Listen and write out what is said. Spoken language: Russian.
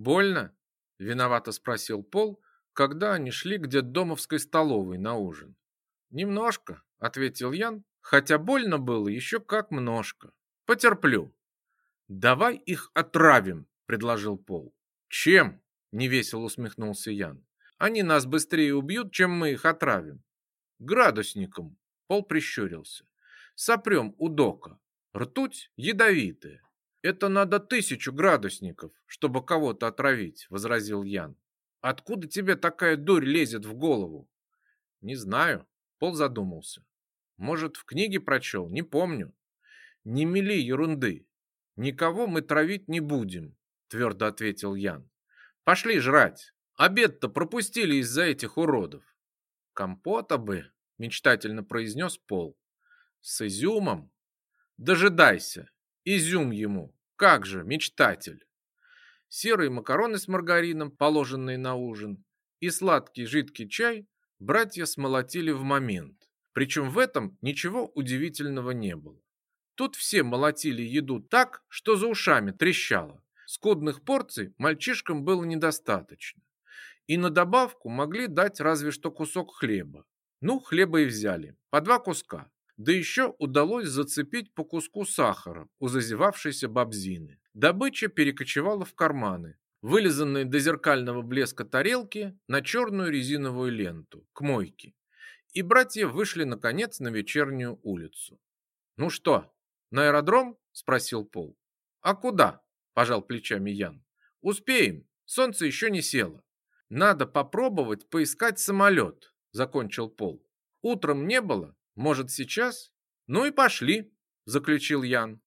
Больно? Виновато спросил Пол, когда они шли к детдомовской столовой на ужин. Немножко, ответил Ян, хотя больно было еще как множко. Потерплю. Давай их отравим, предложил Пол. Чем? Невесело усмехнулся Ян. Они нас быстрее убьют, чем мы их отравим. Градусником. Пол прищурился. Сопрем у дока. Ртуть ядовитая. Это надо тысячу градусников, чтобы кого-то отравить, возразил Ян. Откуда тебе такая дурь лезет в голову? Не знаю. Пол задумался. Может, в книге прочел, не помню. Не мели ерунды. Никого мы травить не будем, твердо ответил Ян. Пошли жрать. Обед-то пропустили из-за этих уродов. Компота бы, мечтательно произнес Пол. С изюмом? Дожидайся. Изюм ему. Как же, мечтатель. Серые макароны с маргарином, положенные на ужин, и сладкий жидкий чай братья смолотили в момент. Причем в этом ничего удивительного не было. Тут все молотили еду так, что за ушами трещало. Скудных порций мальчишкам было недостаточно. И на добавку могли дать разве что кусок хлеба. Ну, хлеба и взяли, по два куска. Да еще удалось зацепить по куску сахара у зазевавшейся бабзины. Добыча перекочевала в карманы, вылизанные до зеркального блеска тарелки на черную резиновую ленту, к мойке. И братья вышли, наконец, на вечернюю улицу. «Ну что, на аэродром?» – спросил Пол. «А куда?» – пожал плечами Ян. «Успеем, солнце еще не село». Надо попробовать поискать самолет, закончил Пол. Утром не было, может сейчас? Ну и пошли, заключил Ян.